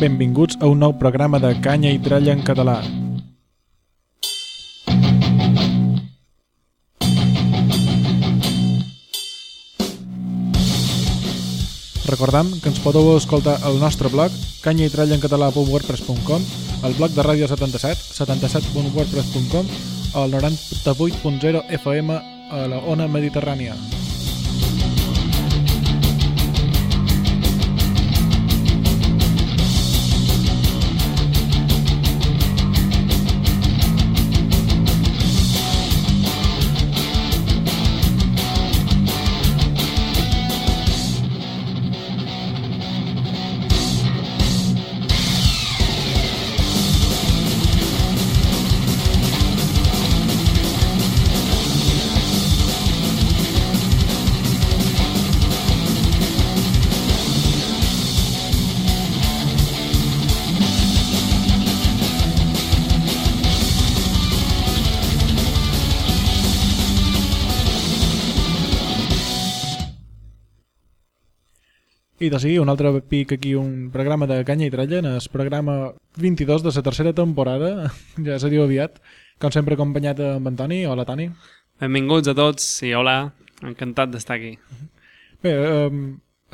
Benvinguts a un nou programa de Canya i Tralla en català. Recordam que ens podeu escoltar al nostre blog canya i tralla en català.wordpress.com el blog de Ràdio 77 77.wordpress.com o el 98.0 FM a la Ona Mediterrània. I de seguir, un altre pic aquí, un programa de canya i tralla, en el programa 22 de la tercera temporada, ja se diu aviat, com sempre acompanyat amb Antoni. Hola, Toni. Benvinguts a tots i hola, encantat d'estar aquí. Bé, um,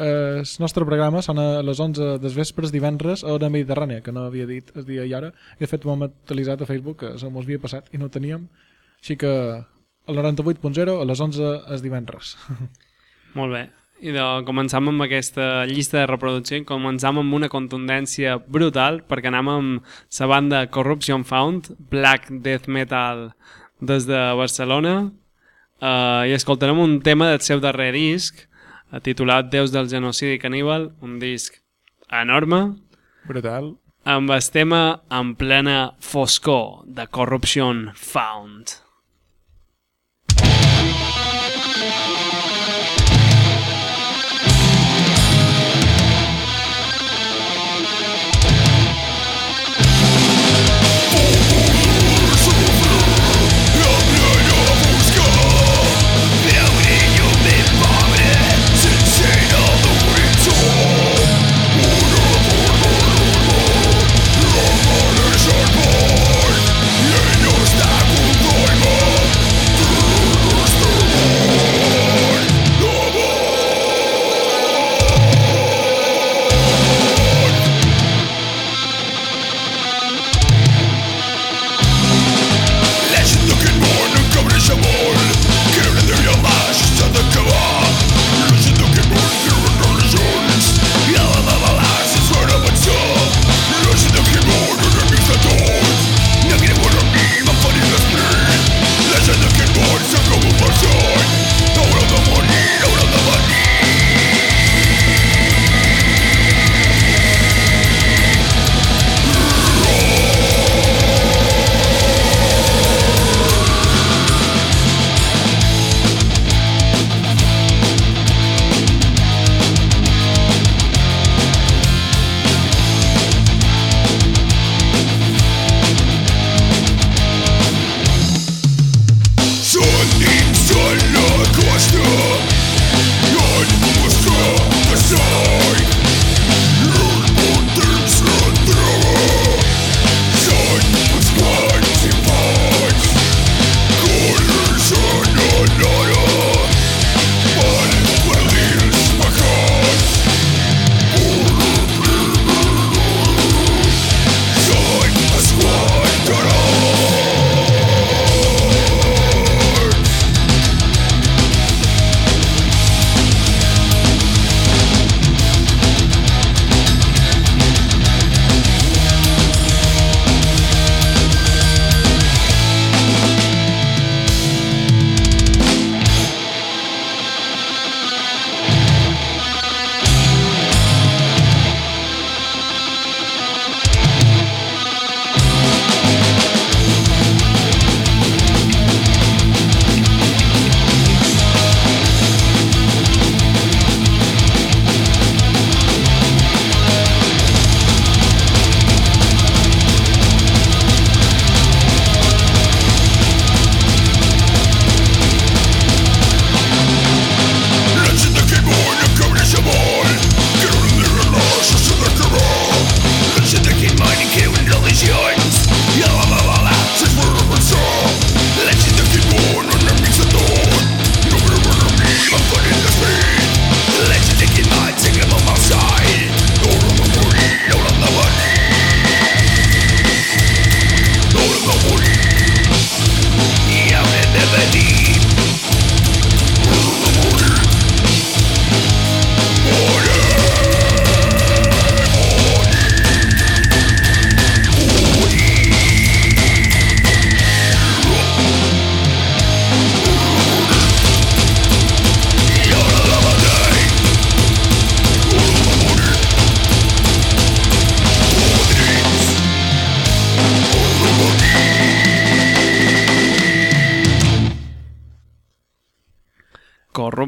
el nostre programa són a les 11 des vespres divendres a Ona Mediterrània, que no havia dit el dia i ara. I de fet m'ho hem actualitzat a Facebook, que se m'ho havia passat i no ho teníem. Així que el 98.0 a les 11 és divendres. Molt bé. I de, començam amb aquesta llista de reproducció i començam amb una contundència brutal perquè anem amb la banda Corruption Found, Black Death Metal des de Barcelona uh, i escoltarem un tema del seu darrer disc uh, titulat Déus del genocidi caníbal, un disc enorme Brutal. amb el tema en plena foscor de Corruption Found.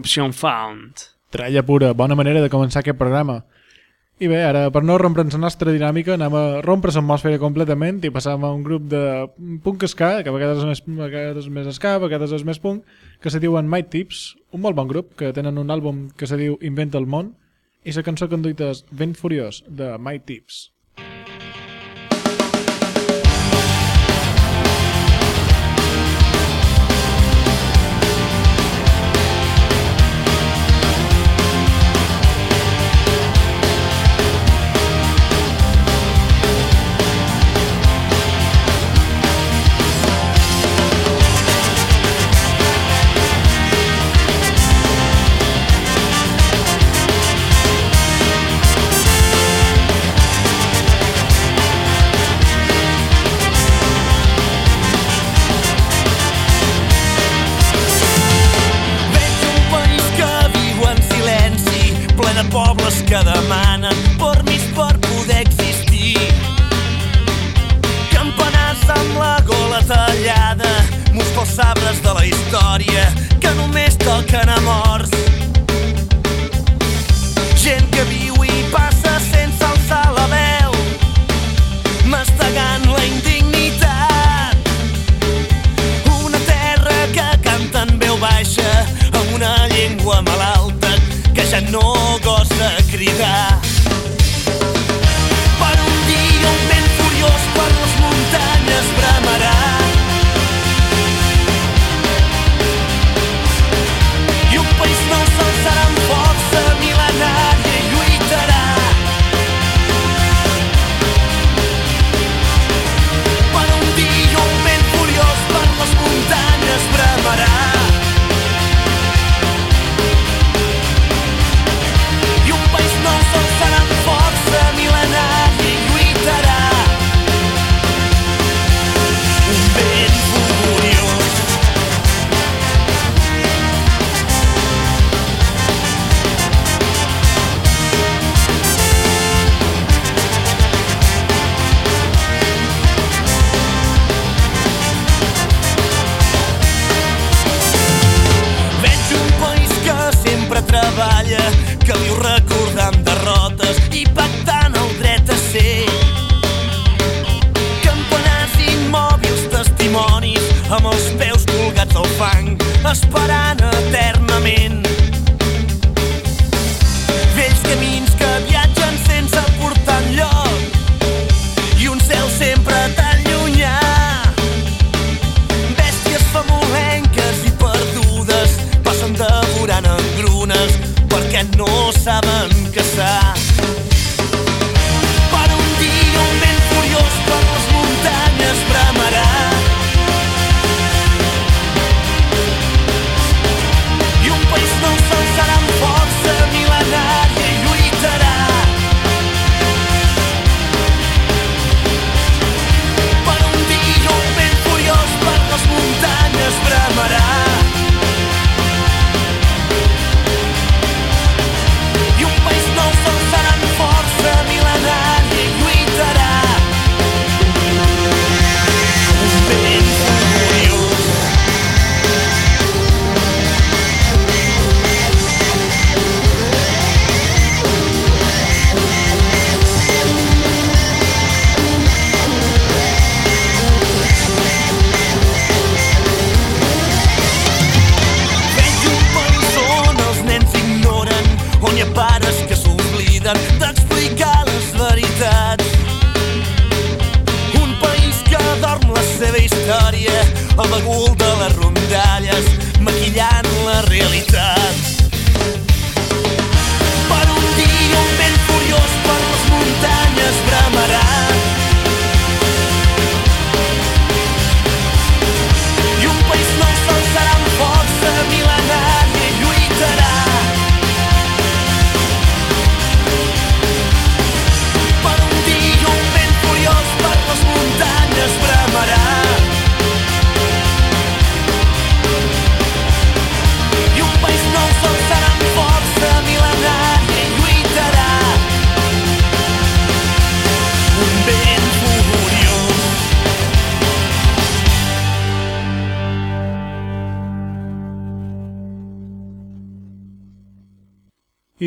Corruption Found. Tralla pura, bona manera de començar aquest programa. I bé, ara, per no rompre'ns la nostra dinàmica, anem a rompre l'atmosfera completament i passàvem a un grup de punk ska, que a vegades és més, a vegades més ska, a vegades és més punk, que se diuen My Tips, un molt bon grup, que tenen un àlbum que se diu Inventa el món, i la cançó conduïta és Vent Furiós, de My Tips. que demanen permís per poder existir. Campanars amb la gola tallada, mos sabres de la història que només toquen amor. errar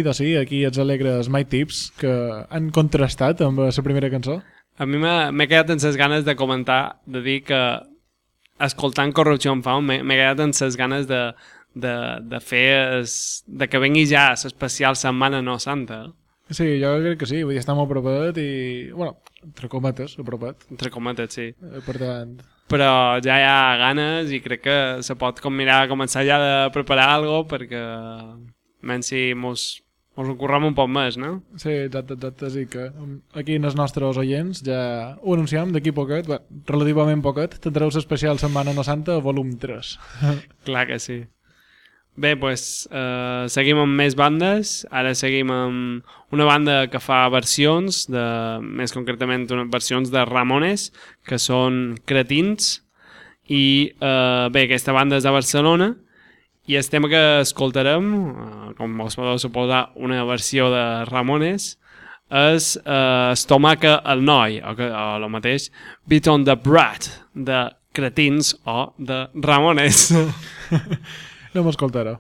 I doncs sí, aquí els alegres My Tips, que han contrastat amb la primera cançó. A mi m'he quedat amb les ganes de comentar, de dir que escoltant Corruption Found m'he m'he quedat amb les ganes de, de, de fer es, de que vengui ja l'especial Setmana No Santa, Sí, jo crec que sí, vull dir, està molt apropat i, bueno, entre cometes, apropat. entre cometes, sí. Eh, Per tant, Però ja hi ha ganes i crec que se pot com mirar, començar ja de preparar alguna perquè menys si mos, mos ho currem un poc més, no? sí, exacte, exacte, sí que um, aquí en els nostres oients ja ho anunciem d'aquí poquet, bé, relativament poquet, tindreu l'especial Setmana No Santa, volum 3. Clar que sí. Bé, doncs eh, seguim amb més bandes. Ara seguim amb una banda que fa versions, de, més concretament una, versions de Ramones, que són Cretins. I eh, bé, aquesta banda és de Barcelona i el tema que escoltarem, eh, com us podeu suposar, una versió de Ramones, és eh, Estomaca el noi, o, que, o el mateix, Beat on the Brat, de Cretins o de Ramones. No m'escoltarà.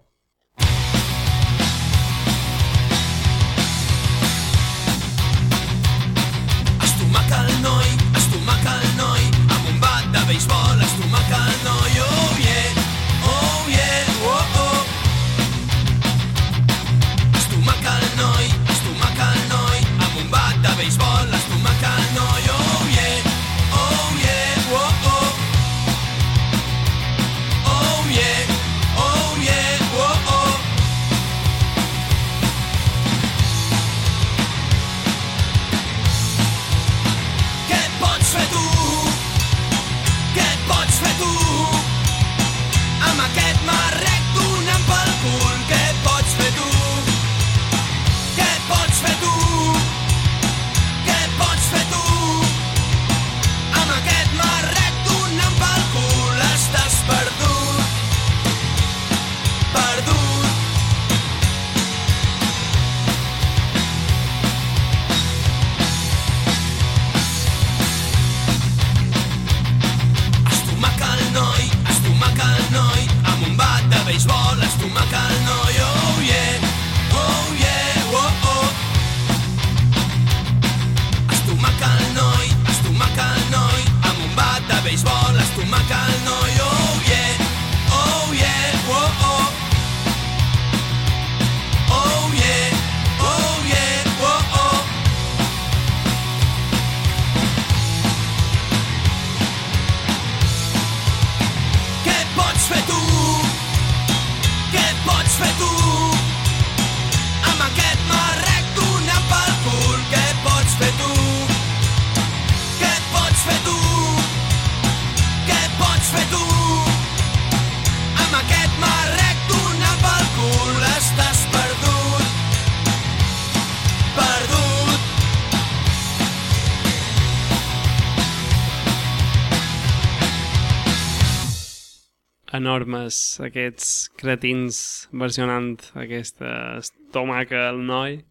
Enormes aquests cretins versionant aquesta estomaca al noi.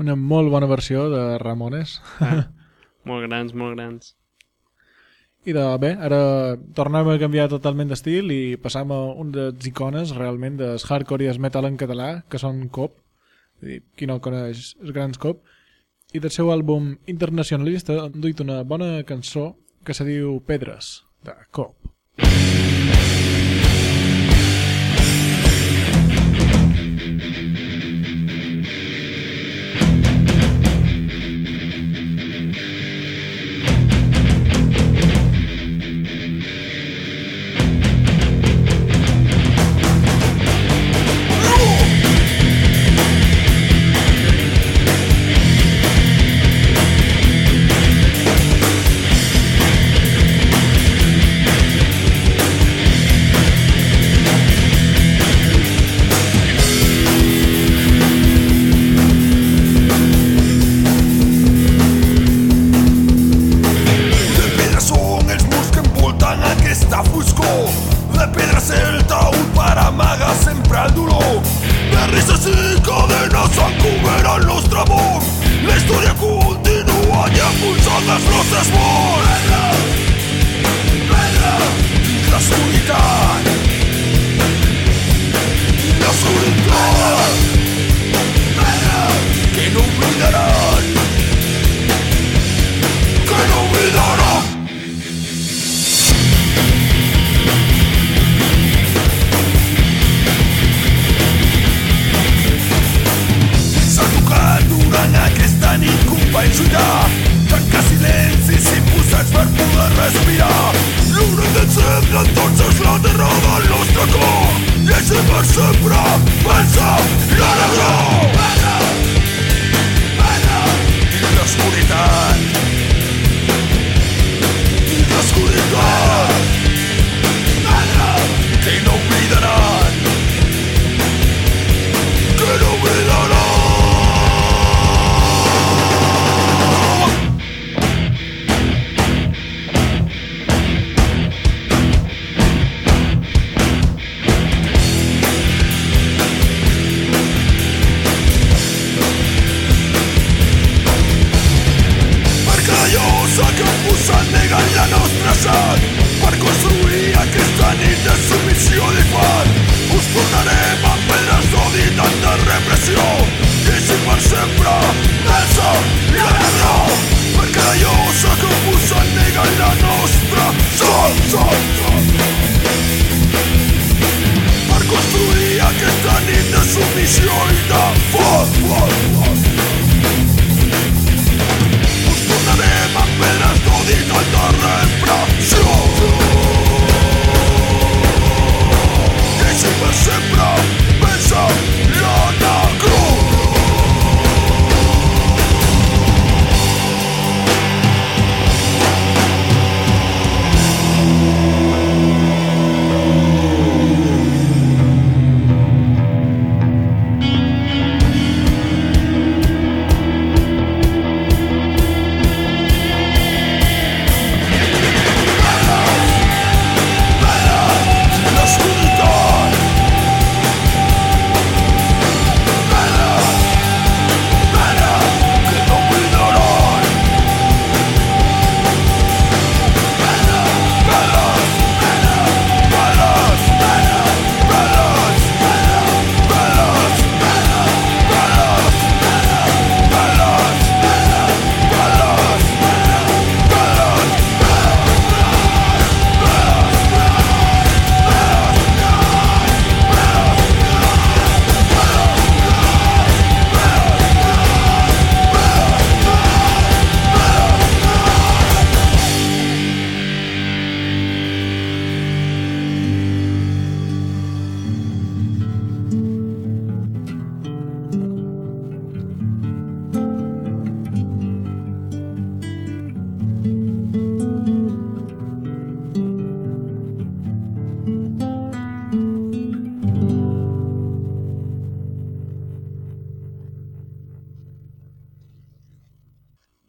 Una molt bona versió de Ramones. Ah, molt grans, molt grans. I de bé, ara tornem a canviar totalment d'estil i passam a un dels icones realment del hardcore i el metal en català, que són Cop. Dir, qui no coneix els grans Cop. I del seu àlbum internacionalista han duit una bona cançó que se diu Pedres, de Cop. De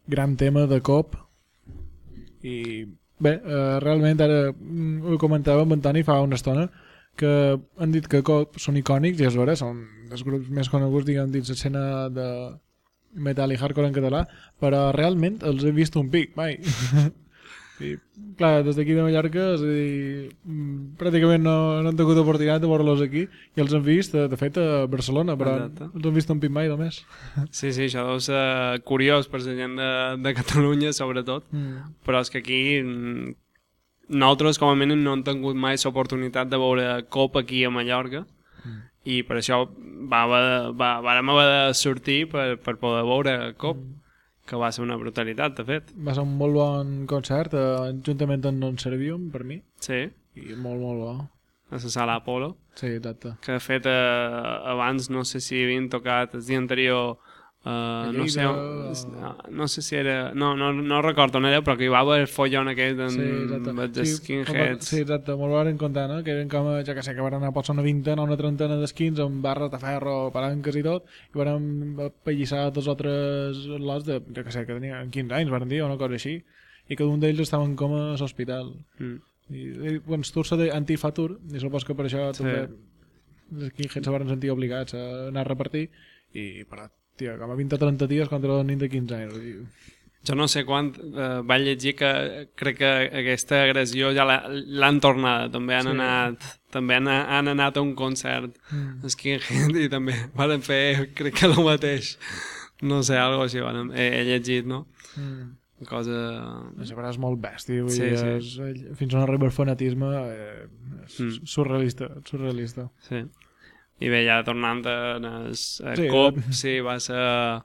gran tema de cop. I bé, eh, realment ara mm, ho comentava amb en Toni fa una estona que han dit que cop són icònics i és vera, són dels grups més coneguts diguem dins l'escena de metal i hardcore en català però realment els he vist un pic mai I, clar, des d'aquí de Mallorca és a dir, mm, pràcticament no, no han tingut oportunitat de veure-los aquí i els han vist, eh, de fet, a Barcelona però Exacte. els han vist un pic mai només Sí, sí, això deu ser curiós per la gent de, de Catalunya, sobretot. mm. Però és que aquí mm, nosaltres, com a mínim, no hem tingut mai l'oportunitat de veure cop aquí a Mallorca i per això va, haver- va, vàrem haver de sortir per, per poder veure cop, que va ser una brutalitat, de fet. va ser un molt bon concert eh, juntament amb Non Servium per mi Sí, i molt molt bo a la sala Apolo. sí, exacte que de fet eh, abans no sé si havien tocat el dia anterior eh, no, sé, Lleida, no, no sé si era no, no, no recordo on era però que hi va haver el follon aquest en, Sí, exacte. els skinheads Sí, exacte, molt van contar, no? Que eren com, ja que sé, que van anar potser una vintena o una trentena d'esquins amb barres de ferro, palanques i tot, i van pallissar dos o tres lots de, ja que sé, que tenien 15 anys, van dir, o una cosa així, i cada un d'ells estaven com a l'hospital. mm. I, i bueno, el tour de antifatur, i supos que per això Sí. també els skinheads se van sentir obligats a anar a repartir, i però, tia, com a 20 o 30 dies contra un nen de 15 anys. I, jo no sé quan eh, vaig llegir que crec que aquesta agressió ja l'han tornada també han Sí. anat també han, han anat a un concert Mm. skinhead i també van fer crec que el mateix no sé, algo així van, he, he llegit no? mm. cosa Sabrà és molt bèstia, vull Sí, dir, sí. és, fins on arriba el fanatisme eh, és Mm. surrealista, surrealista. Sí. I bé, ja tornant a, a, a Sí, COP, eh. sí, va ser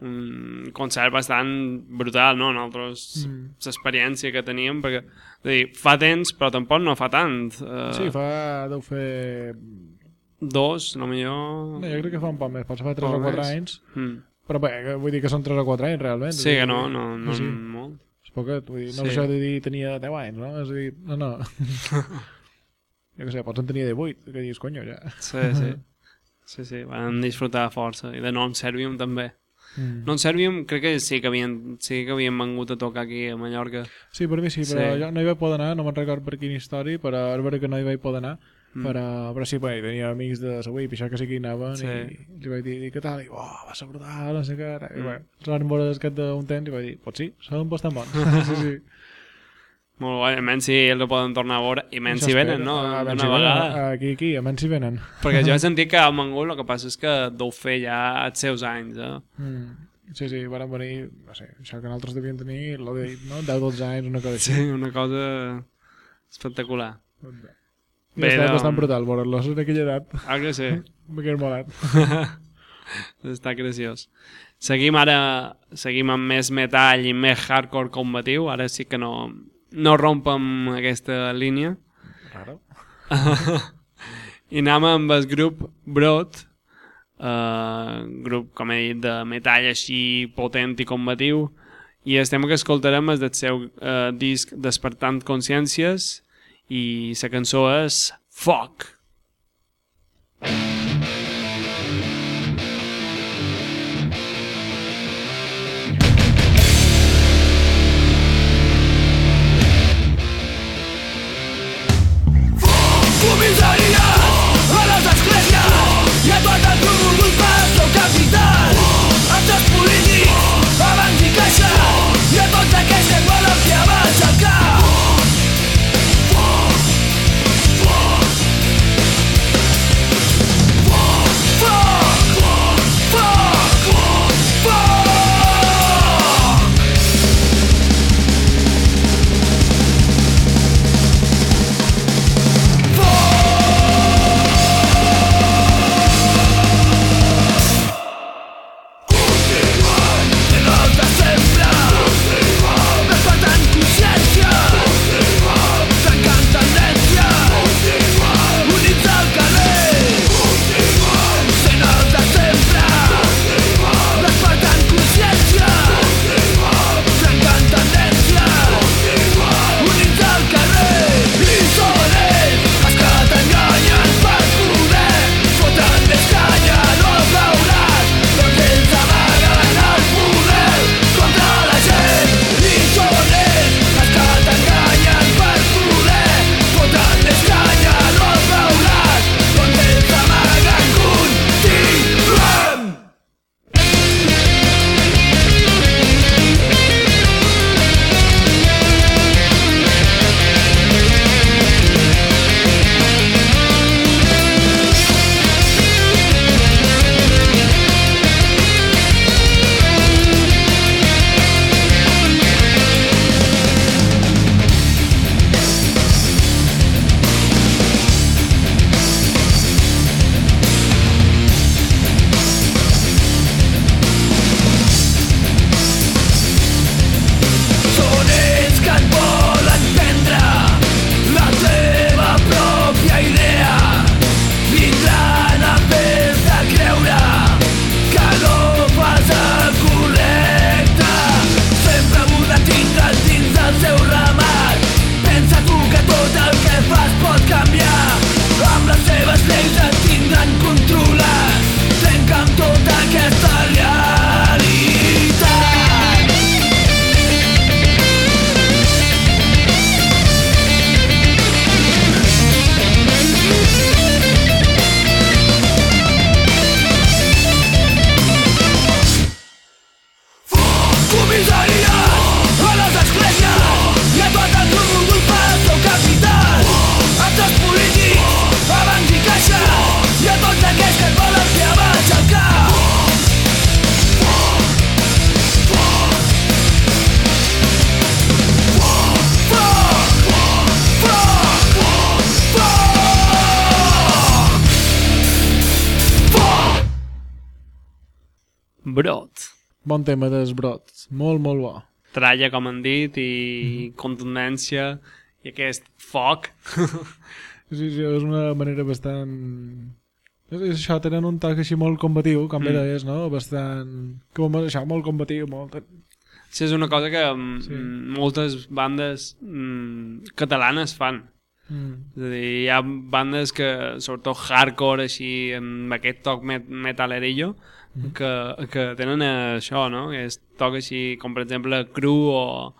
un concert bastant brutal, no? Nosaltres, Mm. l'experiència que teníem, perquè dir, fa temps, però tampoc no fa tant. Uh, Sí, fa... deu fer... Dos, no millor... No, jo crec que fa un poc més, potser fa 3 Poc o 4 més. anys. Mm. Però bé, vull dir que són 3 o 4 anys, realment. Sí que no, no, no, Sí, molt. És poquet, vull dir, no Sí. això de dir tenia 10 anys, no? És a dir, no, no. jo què sé, pots en tenir 18, que dius, conyo, ja. Sí, sí. Sí, sí, van disfrutar força. I de nou en Servium també. Mm. No en Servium crec que sí que havien, sí que havien vengut a tocar aquí a Mallorca. Sí, per mi sí, però Sí. jo no hi vaig poder anar, no me'n record per quina història, però és veritat que no hi vaig poder anar, Mm. però, però sí, bé, tenia amics de i això que sí que hi anaven Sí. i li vaig dir, què tal? I, oh, va ser brutal, no sé què. I Mm. bé, els van veure descat d'un temps i vaig dir, pot sí, són bastant bons. sí, sí. Molt guai, menys si ells ho poden tornar a veure, i menys si venen, no? D'una menys si venen. Aquí, aquí, a menys si venen. Perquè jo he sentit que a Mangul el que passa és que deu fer ja els seus anys, eh? Mm. Sí, sí, van venir, no sé, això que nosaltres devien tenir, lo de, no? 10-12 anys, una cosa així. Sí, una cosa espectacular. I Bé, ha estat doncs- bastant brutal veure-los en aquella edat. Ah, que sí. M'hagués molat. Està graciós. Seguim ara, seguim amb més metall i més hardcore combatiu. Ara sí que no, no rompem aquesta línia. Raro. I anem amb el grup Broad, uh, grup, com he dit, de metall així potent i combatiu. I el tema que escoltarem és del seu uh, disc Despertant Consciències i la cançó és Foc. Comissaries Broad. Bon tema d'esbrot. Molt, molt bo. Tralla, com han dit, i contundència, i aquest foc. Sí, sí, és una manera bastant... És, és això, tenen un toc així molt combatiu, com bé Mm. deies, no? Bastant... Com això, molt combatiu, molt... Sí, és una cosa que mm, Sí. moltes bandes mm, catalanes fan. Mm. És a dir, hi ha bandes que, sobretot hardcore, així, amb aquest toc met metalerillo, Que, que tenen això, no? Aquest toc així, com per exemple Cru o,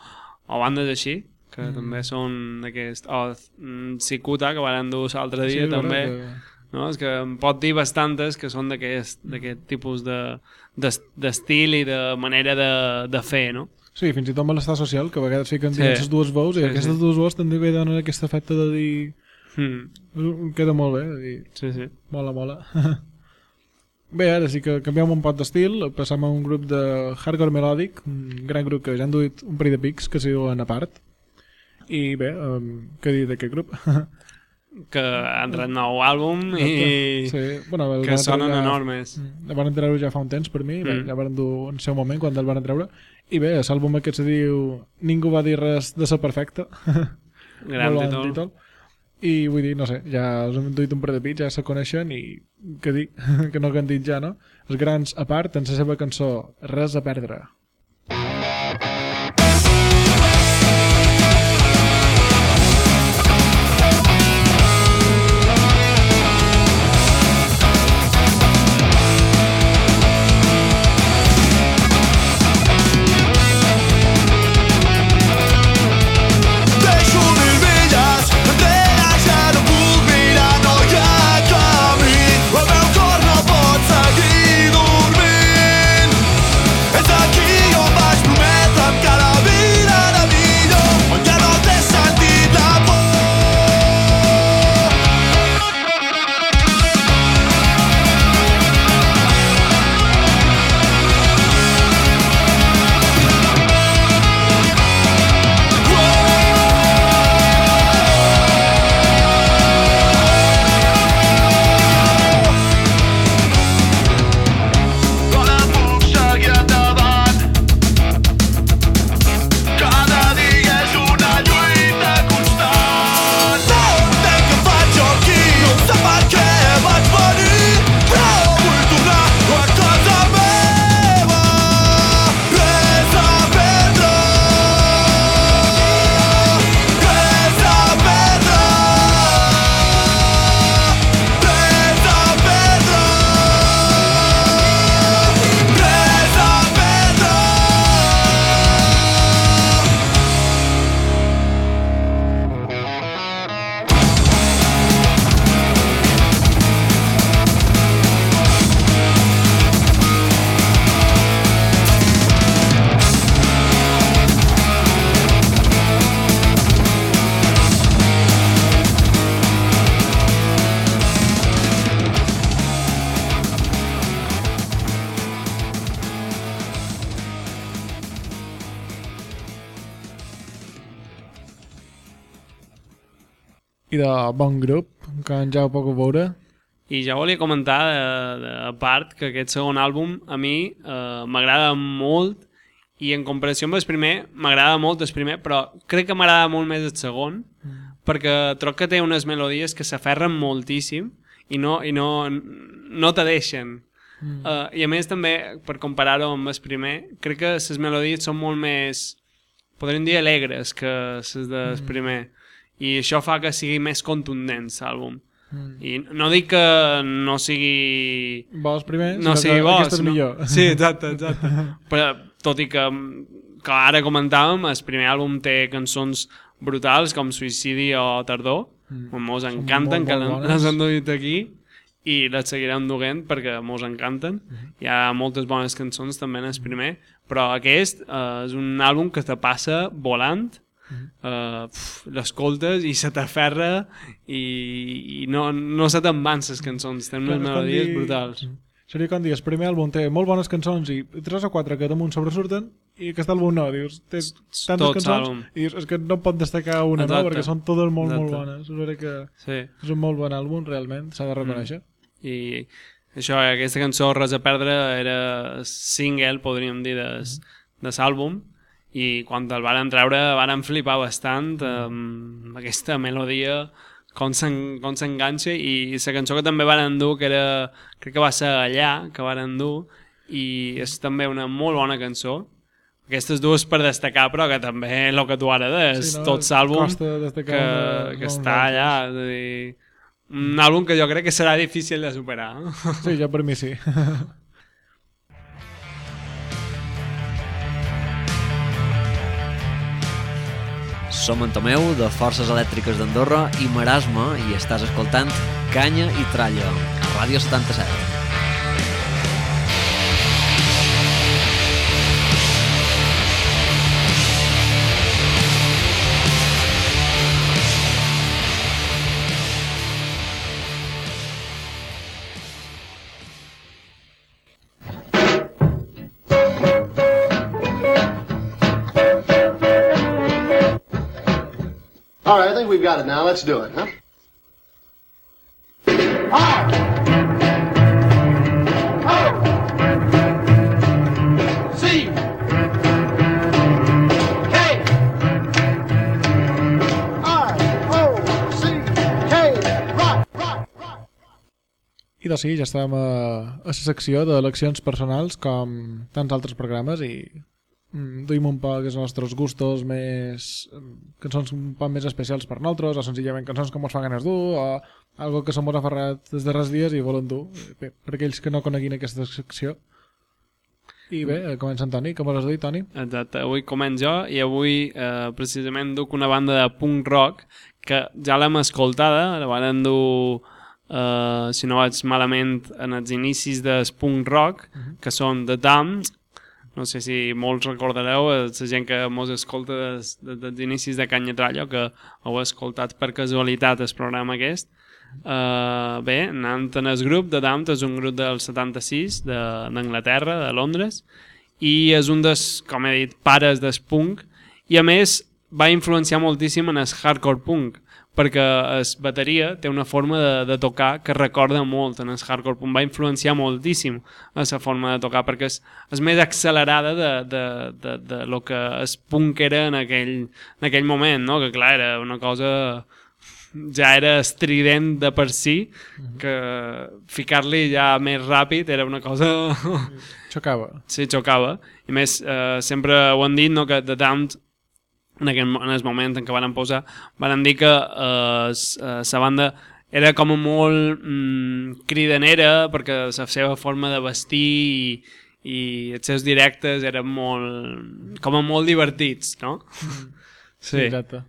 o bandes així, que Mhm. també són aquest... O mm, Cicuta, que van dur l'altre dia, és també. veritat No? És que em pot dir bastantes que són d'aquest d'aquest tipus de- d'es- d'estil i de manera de, de fer, no? Que... Sí, fins i tot malestar social, que a vegades fiquen Sí. sí. les dues veus, i Sí, aquestes sí. dues veus també bé donen aquest efecte de dir... Mm. Queda molt bé, de dir... Sí, sí. Mola, mola. Bé, ara sí que canviem un pot d'estil, passam a un grup de hardcore melòdic, un gran grup que ja han duit un parell de pics, que s'hi diuen a part. I bé, um, què dir d'aquest grup? Que ha entrat nou àlbum i sí, bueno, que sonen treure- enormes. Mm, El van treure ja fa un temps per mi, mm. Mm. ja van dur en seu moment quan el van treure. I bé, l'àlbum aquest se diu Ningú va dir res de ser perfecta. Gran bon títol. I vull dir, no sé, ja us hem duit un parell de pits, ja se coneixen i què dir, que no que han dit ja, no? Els grans, a part, en la seva cançó Res a perdre. I de bon grup, que en ja ho puc veure. I ja volia comentar de, de, a part que aquest segon àlbum a mi eh, m'agrada molt i en comparació amb el primer m'agrada molt el primer però crec que m'agrada molt més el segon mm. perquè troc que té unes melodies que s'aferren moltíssim i no, i no, no te deixen mm. uh, i a més també per comparar-ho amb el primer crec que les melodies són molt més podríem dir alegres que les del mm. primer i això fa que sigui més contundent l'àlbum Mm. i no dic que no sigui Bo els primers, no sigui que bo, aquest és sinó- millor. Sí, exacte, exacte. Però tot i que, que ara comentàvem, el primer àlbum té cançons brutals com Suïcidi o Tardor, mm. mos encanten, molt, que molt bones. les han duit aquí i les seguirem duent perquè mos encanten. Mm-hmm. Hi ha moltes bones cançons també en el primer, però aquest eh, és un àlbum que te passa volant. Uh, l'escoltes i se t'aferra i, i no, no se te'n van les cançons, tenen unes melodies dir- brutals. Seria com el primer àlbum té molt bones cançons i tres o quatre que damunt sobresurten i aquest àlbum no, dius, té tantes Tot cançons i dius, és que no pot destacar una, no? Perquè són totes molt, molt Exacte. bones. És que Sí. és un molt bon àlbum, realment, s'ha de reconèixer. I això, aquesta cançó Res a perdre era single, podríem dir, de, de l'àlbum i quan el varen treure varen flipar bastant amb aquesta melodia com s'enganxa i la cançó que també varen dur que era, crec que va ser allà que varen dur i és també una molt bona cançó. Aquestes dues per destacar però que també el que tu ara des, sí, no? tot l'àlbum que, que està allà és a dir, un àlbum que jo crec que serà difícil de superar. Sí, jo per mi sí Som en Tomeu, de Forces Elèctriques d'Andorra i Marasme, i estàs escoltant Canya i Tralla, a Ràdio 77. We've got it now. Let's do it, huh? R. I doncs sí, ja estàvem a, a la secció d'eleccions personals com tants altres programes i duim un poc els nostres gustos més... cançons un poc més especials per nosaltres, o senzillament cançons que mos fa ganes dur, o algo que s'han aferrat des darrers dies i volen dur, bé, per aquells que no coneguin aquesta secció. I bé, eh, comença en Toni, com vols dir, Toni? Exacte, avui començo jo i avui eh, precisament duc una banda de punk rock que ja l'hem escoltada, la van dur, eh, si no vaig malament, en els inicis del punk rock, uh -huh. que són The Damned, no sé si molts recordareu, eh, la gent que mos escolta des, des, dels inicis de Canya Trallo, que heu escoltat per casualitat el programa aquest. Uh, bé, anant en el grup de Damned, és un grup del 76 d'Anglaterra, de, de Londres, i és un dels, com he dit, pares del punk, i a més va influenciar moltíssim en el hardcore punk, perquè es bateria té una forma de, de tocar que recorda molt en el hardcore punk, va influenciar moltíssim a la forma de tocar, perquè és, és més accelerada de, de, de, de lo que es punk era en aquell, en aquell moment, no? que clar, era una cosa ja era estrident de per si, que ficar-li ja més ràpid era una cosa... Xocava. Sí, xocava. I més, eh, sempre ho han dit, no, que The Damned en, aquest, en el moment en què van posar, van dir que eh, la eh, banda era com molt mm, cridanera perquè la seva forma de vestir i, i els seus directes eren molt, com a molt divertits, no? Mm. Sí, sí exacte.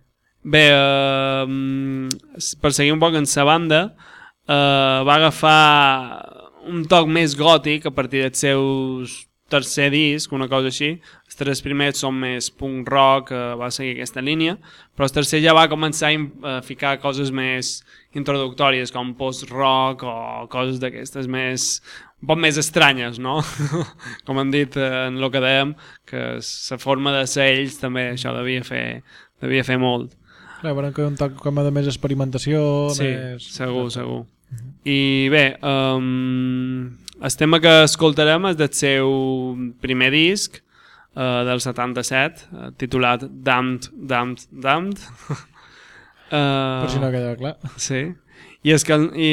Bé, eh, per seguir un poc en la banda, eh, va agafar un toc més gòtic a partir dels seus tercer disc, una cosa així. Els tres primers són més punk rock, eh, va seguir aquesta línia, però el tercer ja va començar a ficar coses més introductòries, com post-rock o coses d'aquestes més un poc més estranyes, no? com han dit eh, en el que dèiem, que la forma de ser ells també això devia fer, devia fer molt. Clar, veurem que un toc com a de més experimentació, sí, més... segur, segur. Uh -huh. I bé, um, el tema que escoltarem és del seu primer disc, uh, del 77, uh, titulat Damned, Damned, Damned. uh, per si no queda clar. Sí. I, és que, i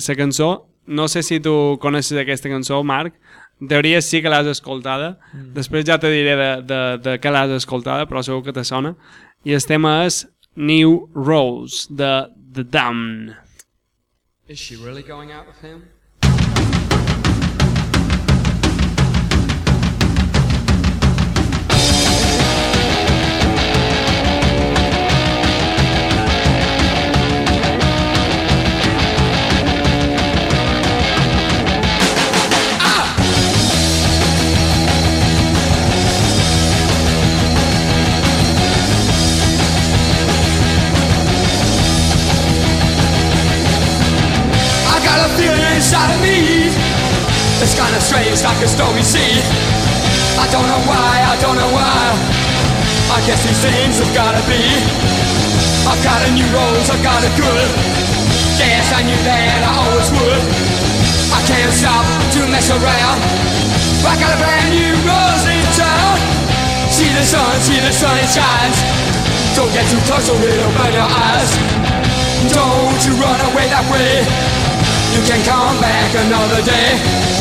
la cançó, no sé si tu coneixes aquesta cançó, Marc, en teoria sí que l'has escoltada, mm. després ja te diré de, de, de què l'has escoltada, però segur que te sona. I el tema és New Rose, de The Damned. Is she really going out with him? It's kinda strange like a stormy sea I don't know why, I don't know why I guess these things have gotta be I've got a new rose, I've got a good Yes, I knew that I always would I I can't stop to mess around. I got a brand new rose in town. See the sun, see the sun, it shines. Don't get too close or it'll burn your eyes. Don't you run away that way. You can come back another day.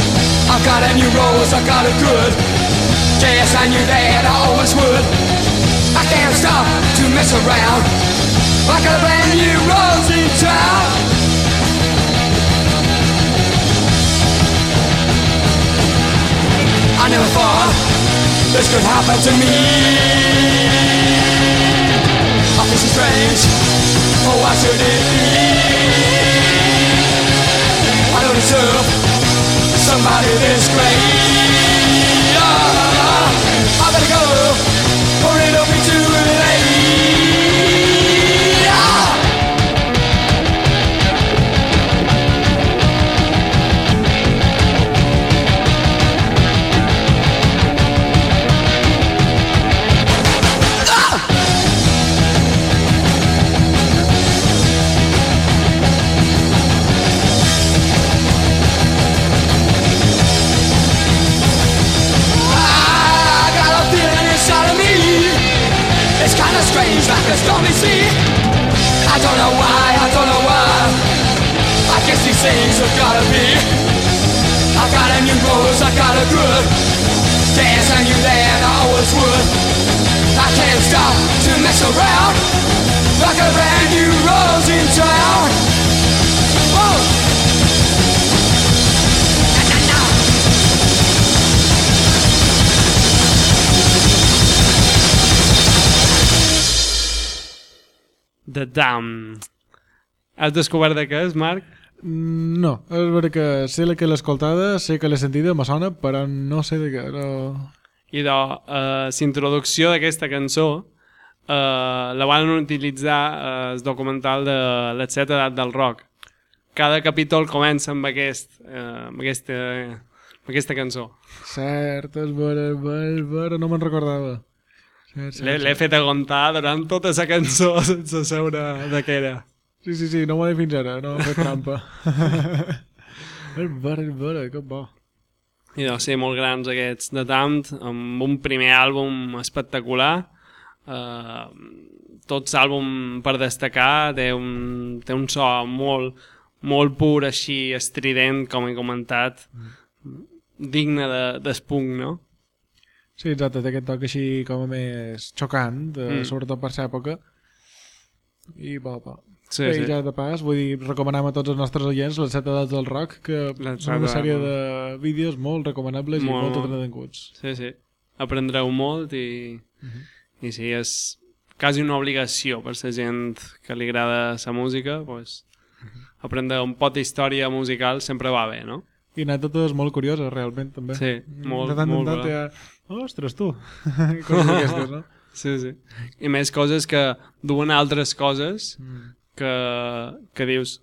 I got a new rose, I got it good. Yes, I knew that I always would. I can't stop to mess around. I got a brand new rose in town. I never thought this could happen to me. I feel so strange. Oh, why should it be? I don't deserve somebody this great. Ah, I better go, Dam. Has descobert de què és, Marc? Mm, No, és veritat que sé que l'he escoltada, sé que l'he sentida, me sona, però no sé de què. No... I de la introducció d'aquesta cançó uh, la van utilitzar uh, el documental de les set edat del rock. Cada capítol comença amb, aquest, uh, amb, aquesta, amb aquesta cançó. Cert, és vera, és vera, no me'n recordava. Cert, cert, L'he cert. fet aguantar durant tota la cançó sense saber de què era. Sí, sí, sí, no m'ho he fins ara, no he fet trampa. vera, és vera, que bo. I doncs sí, molt grans aquests de Damned, amb un primer àlbum espectacular. Uh, tot l'àlbum per destacar té un, té un so molt, molt pur, així estrident, com he comentat, digne de, d'espunk, no? Sí, exacte, té aquest toc així com a més xocant, de, Mm. sobretot per l'època. I bo, bo. Sí, Bé, sí. ja de pas, vull dir, recomanem a tots els nostres oients les set edats del rock, que són una sèrie de vídeos molt recomanables Molt. i molt entretinguts. Sí, sí. Aprendreu molt i, i sí, és quasi una obligació per la gent que li agrada la música, pues, aprendre un pot d'història musical sempre va bé, no? I anècdotes molt curioses, realment, també. Sí, molt, de tant molt en tant ha... Ostres, tu! Coses d'aquestes, no? Sí, sí. I més coses que duen altres coses que, que dius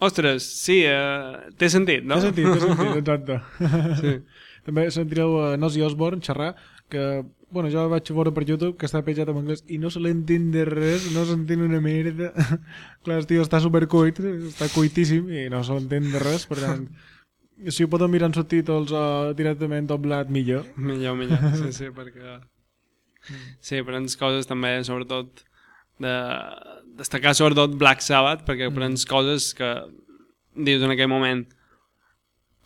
ostres, sí, uh, té sentit, no? Té sentit, té sentit, exacte. Sí. També sentireu a Nosy Osborne xerrar, que, bueno, jo vaig veure per YouTube que està penjat en anglès i no se l'entén de res, no s'entén una merda. Clar, el tio està supercuit, està cuitíssim i no se l'entén de res, per tant, si ho poden mirar en subtítols o directament doblat, millor. Millor, millor, sí, sí, perquè... Sí, prens coses també, sobretot, de destacar sobretot Black Sabbath, perquè prens coses que dius en aquell moment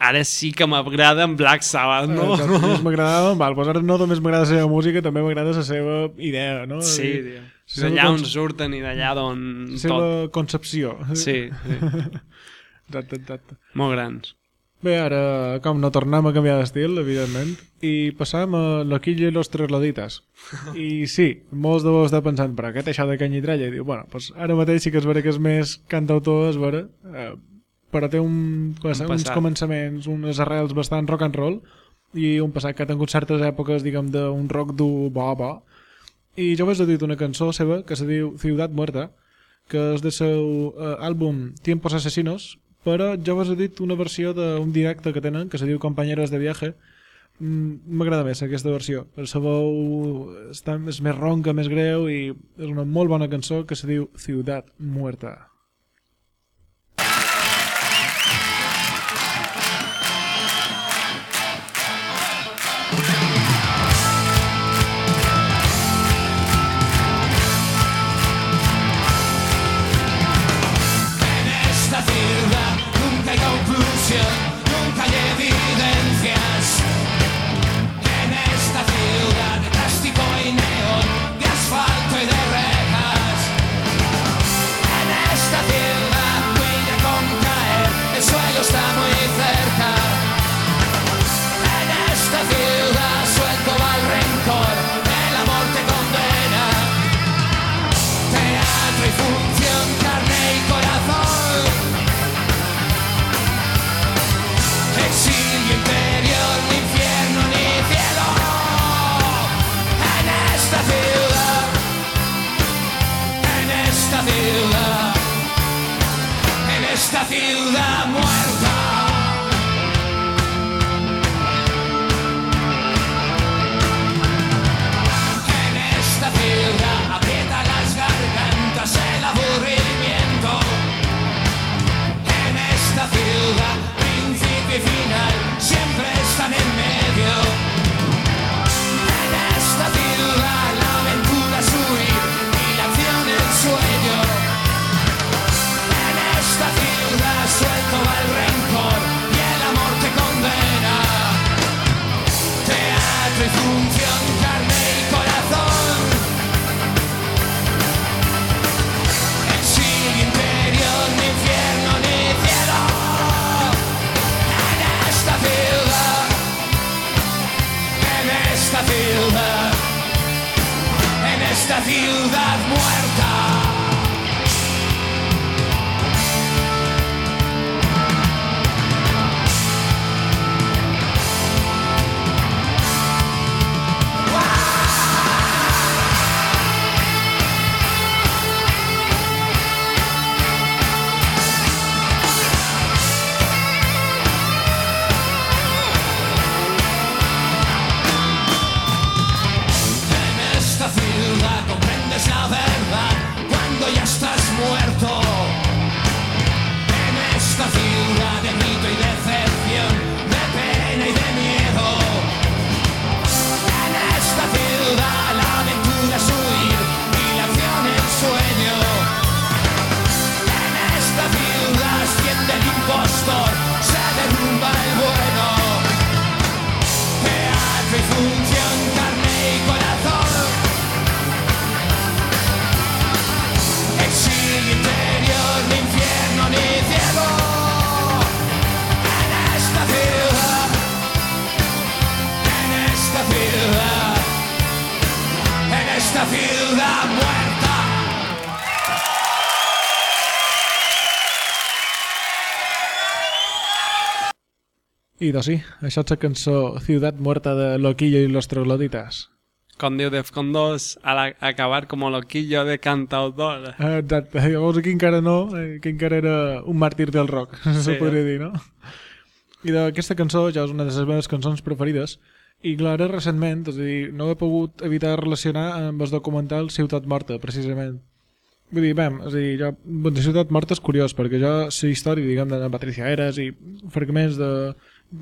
ara sí que m'agrada en Black Sabbath, no? Eh, només m'agradava, val, doncs ara no només m'agrada la seva música, també m'agrada la seva idea, no? Sí, tio. seva D'allà on surten i d'allà d'on la seva tot. concepció. Sí, sí. Exacte, exacte. Molt grans. Bé, ara, com no tornem a canviar d'estil, evidentment, i passam a la quilla i los trasladites. I sí, molts de vos estar pensant, però té això de canya i tralla? I diu, bueno, pues ara mateix sí que és vera que és més cantautor, és vera, eh, però té un, uns passat. començaments, unes arrels bastant rock and roll, i un passat que ha tingut certes èpoques, diguem, d'un rock dur bo, bo. I jo vaig dit una cançó seva que se diu Ciutat Muerta, que és del seu eh, àlbum Tiempos Asesinos, però jo vos he dit una versió d'un directe que tenen, que se diu Compañeros de Viaje, Mm, m'agrada més aquesta versió. Per la veu està, és més ronca, més greu i és una molt bona cançó que se diu Ciutat Muerta I doncs sí, això és la cançó Ciutat Muerta de Loquillo i los Trogloditas. Com diu Defcon 2, a la, acabar com loquillo de cantautor. Eh, Exacte, llavors aquí encara no, eh, que encara era un màrtir del rock, sí, se podria dir, no? I d'aquesta cançó ja és una de les meves cançons preferides i clar, ara recentment, és a dir, no he pogut evitar relacionar amb el documental Ciutat Morta, precisament. Vull dir, bem, és a dir, jo, bueno, Ciutat Morta és curiós, perquè jo la història, diguem, de Patricia Eras i fragments de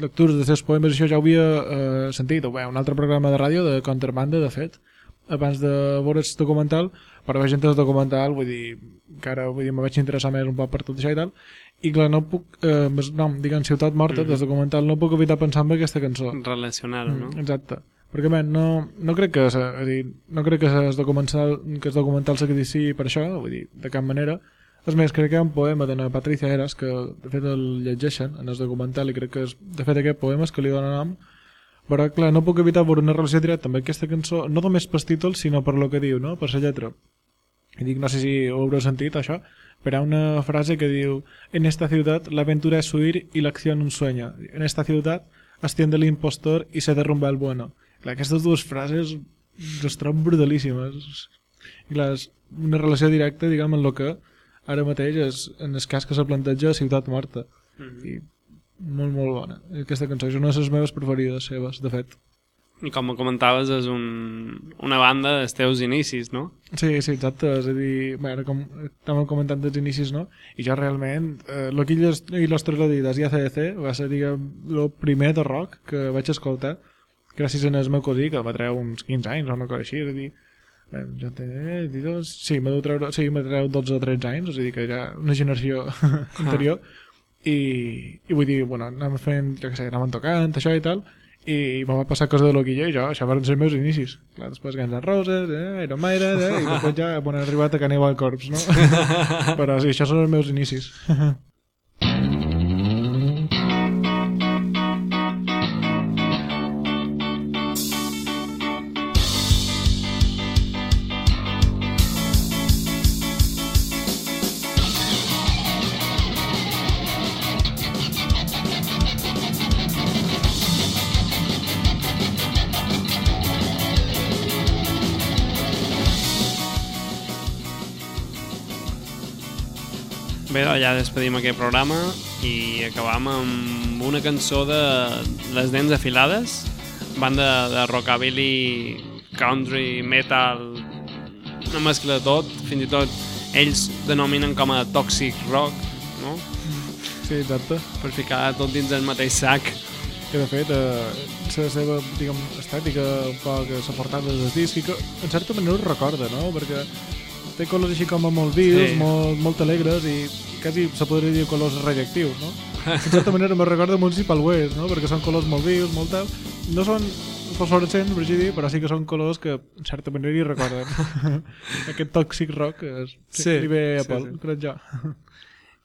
lectures de seus poemes, això ja ho havia eh, sentit, o bé, un altre programa de ràdio de contrabanda, de fet, abans de veure el documental, però veient el documental, vull dir, que ara vull dir, me vaig interessar més un poc per tot això i tal, i clar, no puc, eh, no, diguem Ciutat Morta, mm -hmm. del documental, no puc evitar pensar en aquesta cançó. Relacionar-ho, no? Mm, Exacte. Perquè, bé, no, no crec que, és a dir, no crec que es documental, que es documental se quedi així per això, vull dir, de cap manera. És més, crec que hi ha un poema de Patricia Eras que, de fet, el llegeixen en el documental i crec que és, de fet, aquest poema és que li dona nom però, clar, no puc evitar veure una relació directa amb aquesta cançó, no només per títol, sinó per lo que diu, no? per la lletra. I dic, no sé si ho haureu sentit, això, però hi ha una frase que diu En esta ciudad la aventura es huir y la acción un sueño. En esta ciudad asciende el impostor y se derrumba el bueno. Clar, aquestes dues frases les trobo brutalíssimes. I clar, és una relació directa, diguem, en el que ara mateix és en el cas que se planteja a Ciutat Morta. I molt, molt bona. Aquesta cançó és una de les meves preferides seves, de fet. I com comentaves, és un, una banda dels teus inicis, no? Sí, sí, exacte. És a dir, bé, ara com estàvem comentant dels inicis, no? I jo realment, eh, Loquillos i los Trogloditas i ACDC va ser, diguem, el primer de rock que vaig escoltar gràcies al meu cosí, que va treure uns 15 anys o una cosa així, és a dir, eh, jo té 12, sí, m'ha deu treure, sí, treu 12 o 13 anys, és a dir, que ja una generació anterior, i, i vull dir, bueno, anàvem fent, jo què sé, anàvem tocant, això i tal, i me va passar cosa de Loquillo i jo, això van ser els meus inicis. Clar, després Guns N' Roses, eh, Iron Maiden, eh, i després ja bueno, he arribat a Cannibal Corpse, no? Però sí, això són els meus inicis. ja despedim aquest programa i acabam amb una cançó de Les Dents Afilades, banda de rockabilly, country, metal, una mescla de tot, fins i tot ells denominen com a toxic rock, no? Sí, exacte. Per ficar tot dins el mateix sac. Que de fet, eh, la seva, diguem, estètica, un poc eh, la portada del disc, i que en certa manera ho recorda, no? Perquè té colors així com a molt vius, sí. molt, molt alegres i quasi se podria dir colors radioactius, no? En certa manera me recorda Municipal West, no? Perquè són colors molt vius, molt tal. No són fosforescents, dir, però sí que són colors que en certa manera hi recorden. Aquest tòxic rock és, sí, Sí, li ve a sí, pol, sí. crec jo.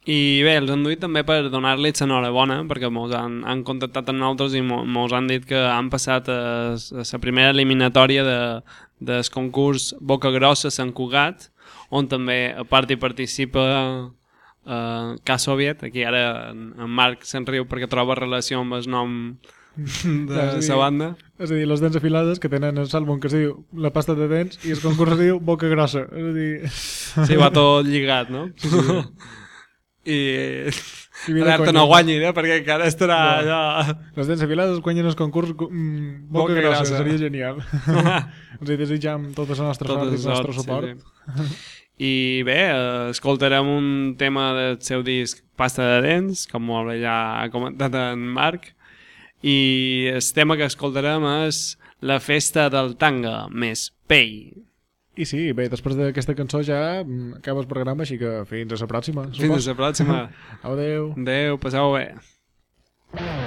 I bé, els han duit també per donar-li l'enhorabona, perquè mos han, han contactat amb nosaltres i mo- mos han dit que han passat a, a la primera eliminatòria de, del concurs Boca Grossa Sant Cugat, on també a part hi participa uh, K Soviet, aquí ara en, en Marc se'n riu perquè troba relació amb el nom de la banda. És a dir, les dents afilades que tenen el àlbum que es diu La pasta de dents i el concurs es diu Boca Grossa. És a dir... Sí, va tot lligat, no? I... I vida Alerta conya. no guanyi, eh? perquè encara estarà No. allà... Les dents afilades guanyen el concurs mm, Boca, Boca Grossa, Grossa. seria genial. Els hi desitjam tota la nostra sort i el nostre suport. Sí, sí. I bé, escoltarem un tema del seu disc Pasta de dents, com molt bé ja ha comentat en Marc, i el tema que escoltarem és La festa del tanga, més pay. I sí, bé, després d'aquesta cançó ja acaba el programa, així que fins a la pròxima. Fins a la pròxima. Adéu. Adéu, passeu bé. Us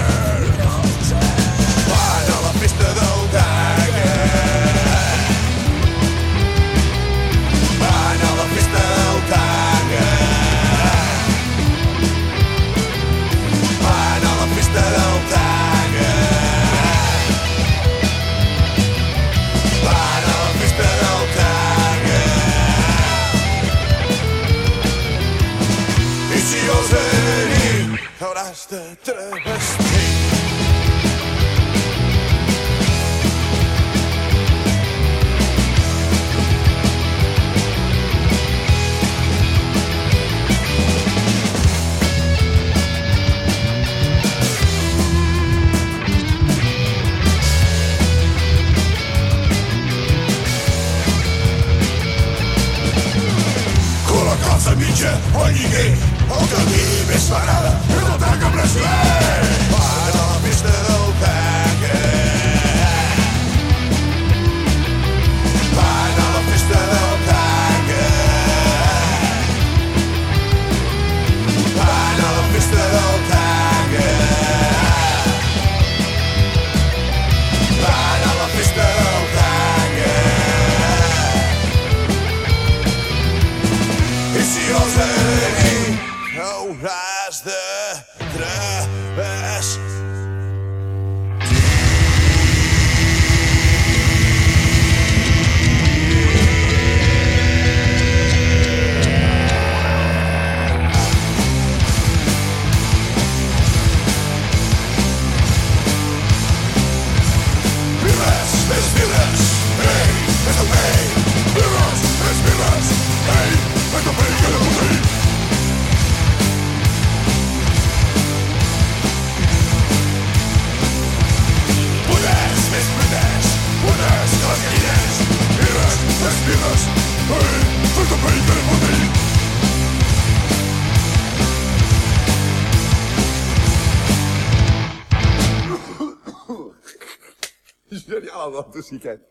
Genial, el nostre xiquet.